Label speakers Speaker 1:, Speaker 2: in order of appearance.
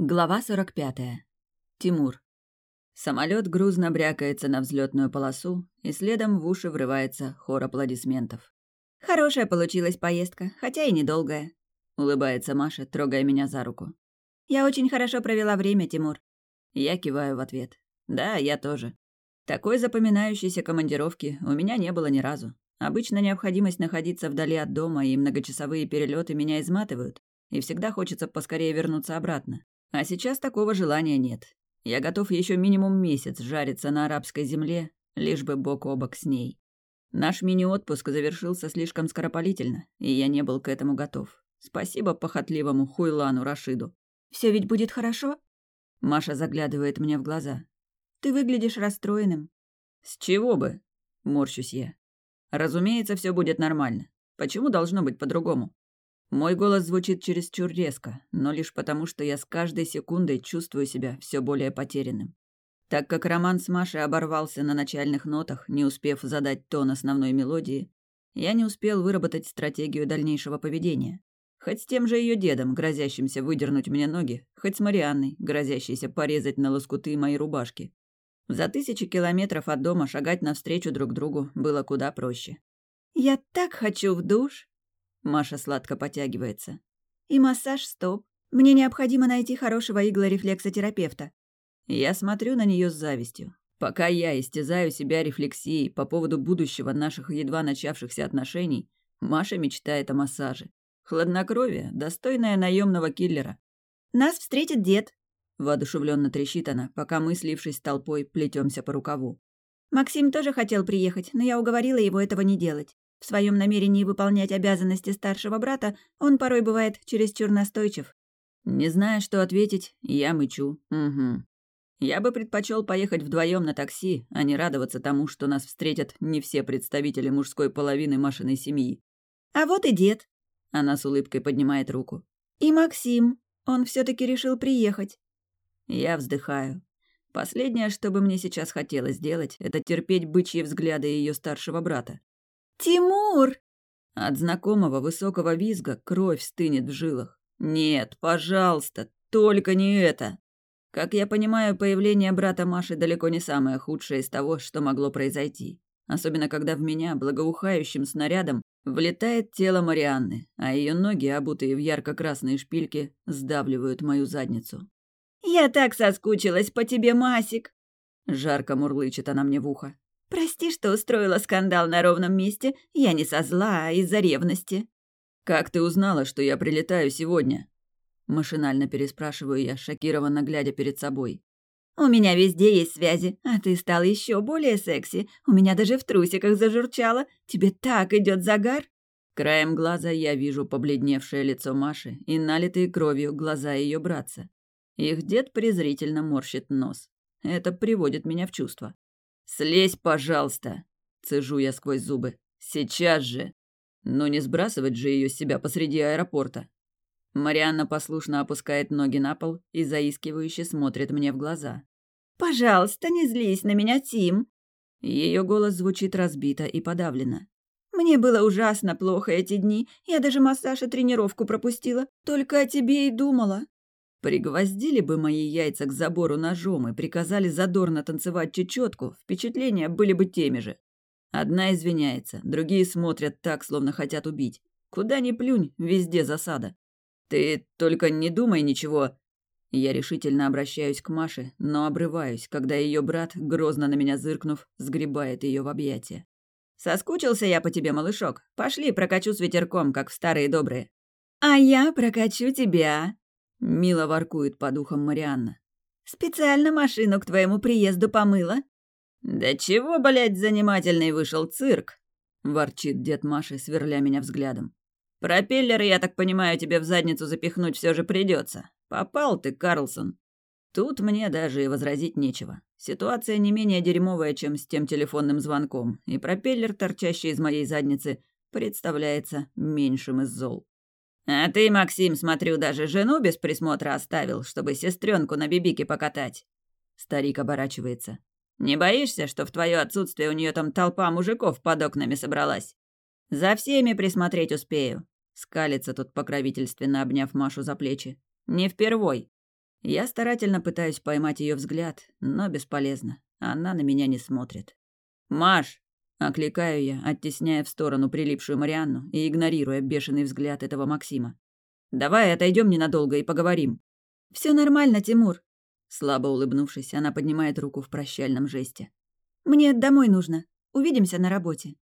Speaker 1: Глава 45. Тимур. Самолет грузно брякается на взлетную полосу, и следом в уши врывается хор аплодисментов.
Speaker 2: «Хорошая получилась поездка, хотя и недолгая», —
Speaker 1: улыбается Маша, трогая меня за руку.
Speaker 2: «Я очень хорошо провела время, Тимур».
Speaker 1: Я киваю в ответ. «Да, я тоже. Такой запоминающейся командировки у меня не было ни разу. Обычно необходимость находиться вдали от дома и многочасовые перелеты меня изматывают, и всегда хочется поскорее вернуться обратно. А сейчас такого желания нет. Я готов еще минимум месяц жариться на арабской земле, лишь бы бок о бок с ней. Наш мини-отпуск завершился слишком скоропалительно, и я не был к этому готов. Спасибо похотливому хуйлану Рашиду.
Speaker 2: Все ведь будет хорошо?»
Speaker 1: Маша заглядывает мне в глаза.
Speaker 2: «Ты выглядишь расстроенным».
Speaker 1: «С чего бы?» – морщусь я. «Разумеется, все будет нормально. Почему должно быть по-другому?» Мой голос звучит чересчур резко, но лишь потому, что я с каждой секундой чувствую себя все более потерянным. Так как роман с Машей оборвался на начальных нотах, не успев задать тон основной мелодии, я не успел выработать стратегию дальнейшего поведения. Хоть с тем же ее дедом, грозящимся выдернуть мне ноги, хоть с Марианной, грозящейся порезать на лоскуты мои рубашки. За тысячи километров от дома шагать навстречу друг другу было куда проще.
Speaker 2: «Я так хочу в душ!»
Speaker 1: Маша сладко потягивается.
Speaker 2: «И массаж стоп. Мне необходимо найти хорошего иглорефлексотерапевта».
Speaker 1: Я смотрю на нее с завистью. Пока я истязаю себя рефлексией по поводу будущего наших едва начавшихся отношений, Маша мечтает о массаже. Хладнокровие, достойное наемного киллера.
Speaker 2: «Нас встретит дед», —
Speaker 1: воодушевленно трещит она, пока мы, слившись с толпой, плетемся по рукаву.
Speaker 2: «Максим тоже хотел приехать, но я уговорила его этого не делать. В своем намерении выполнять обязанности старшего брата он порой бывает чересчур настойчив.
Speaker 1: Не зная, что ответить, я мычу. Угу. Я бы предпочел поехать вдвоем на такси, а не радоваться тому, что нас встретят не все представители мужской половины Машиной семьи.
Speaker 2: А вот и дед.
Speaker 1: Она с улыбкой поднимает руку.
Speaker 2: И Максим. Он все таки решил приехать.
Speaker 1: Я вздыхаю. Последнее, что бы мне сейчас хотелось сделать, это терпеть бычьи взгляды ее старшего брата.
Speaker 2: «Тимур!»
Speaker 1: От знакомого высокого визга кровь стынет в жилах. «Нет, пожалуйста, только не это!» Как я понимаю, появление брата Маши далеко не самое худшее из того, что могло произойти. Особенно, когда в меня, благоухающим снарядом, влетает тело Марианны, а ее ноги, обутые в ярко-красные шпильки, сдавливают мою задницу.
Speaker 2: «Я так соскучилась по тебе, Масик!»
Speaker 1: Жарко мурлычет она мне в ухо.
Speaker 2: «Прости, что устроила скандал на ровном месте. Я не со зла, а из-за ревности».
Speaker 1: «Как ты узнала, что я прилетаю сегодня?» Машинально переспрашиваю я, шокированно глядя перед собой.
Speaker 2: «У меня везде есть связи, а ты стал еще более секси. У меня даже в трусиках зажурчало. Тебе так идет загар!»
Speaker 1: Краем глаза я вижу побледневшее лицо Маши и налитые кровью глаза ее братца. Их дед презрительно морщит нос. Это приводит меня в чувство. «Слезь, пожалуйста!» — цежу я сквозь зубы. «Сейчас же!» Но не сбрасывать же ее с себя посреди аэропорта. Марианна послушно опускает ноги на пол и заискивающе смотрит мне в глаза.
Speaker 2: «Пожалуйста, не злись на меня, Тим!»
Speaker 1: Ее голос звучит разбито и подавленно.
Speaker 2: «Мне было ужасно плохо эти дни. Я даже массаж и тренировку пропустила. Только о тебе и думала.
Speaker 1: Пригвоздили бы мои яйца к забору ножом и приказали задорно танцевать чечетку, впечатления были бы теми же. Одна извиняется, другие смотрят так, словно хотят убить. Куда ни плюнь, везде засада. Ты только не думай ничего. Я решительно обращаюсь к Маше, но обрываюсь, когда ее брат, грозно на меня зыркнув, сгребает ее в объятия. «Соскучился я по тебе, малышок. Пошли, прокачу с ветерком, как в старые добрые».
Speaker 2: «А я прокачу тебя»,
Speaker 1: Мило воркует по духам Марианна.
Speaker 2: «Специально машину к твоему приезду помыла».
Speaker 1: «Да чего, блядь, занимательный вышел цирк!» — ворчит дед Маши, сверля меня взглядом. «Пропеллеры, я так понимаю, тебе в задницу запихнуть все же придется. Попал ты, Карлсон!» Тут мне даже и возразить нечего. Ситуация не менее дерьмовая, чем с тем телефонным звонком, и пропеллер, торчащий из моей задницы, представляется меньшим из зол. А ты, Максим, смотрю, даже жену без присмотра оставил, чтобы сестренку на бибике покатать. Старик оборачивается. Не боишься, что в твое отсутствие у нее там толпа мужиков под окнами собралась? За всеми присмотреть успею. Скалится тут покровительственно, обняв Машу за плечи. Не впервой. Я старательно пытаюсь поймать ее взгляд, но бесполезно. Она на меня не смотрит. «Маш!» — окликаю я, оттесняя в сторону прилипшую Марианну и игнорируя бешеный взгляд этого Максима. «Давай отойдем ненадолго и поговорим».
Speaker 2: Все нормально, Тимур»,
Speaker 1: Слабо улыбнувшись, она поднимает руку в прощальном жесте.
Speaker 2: «Мне домой нужно. Увидимся на работе».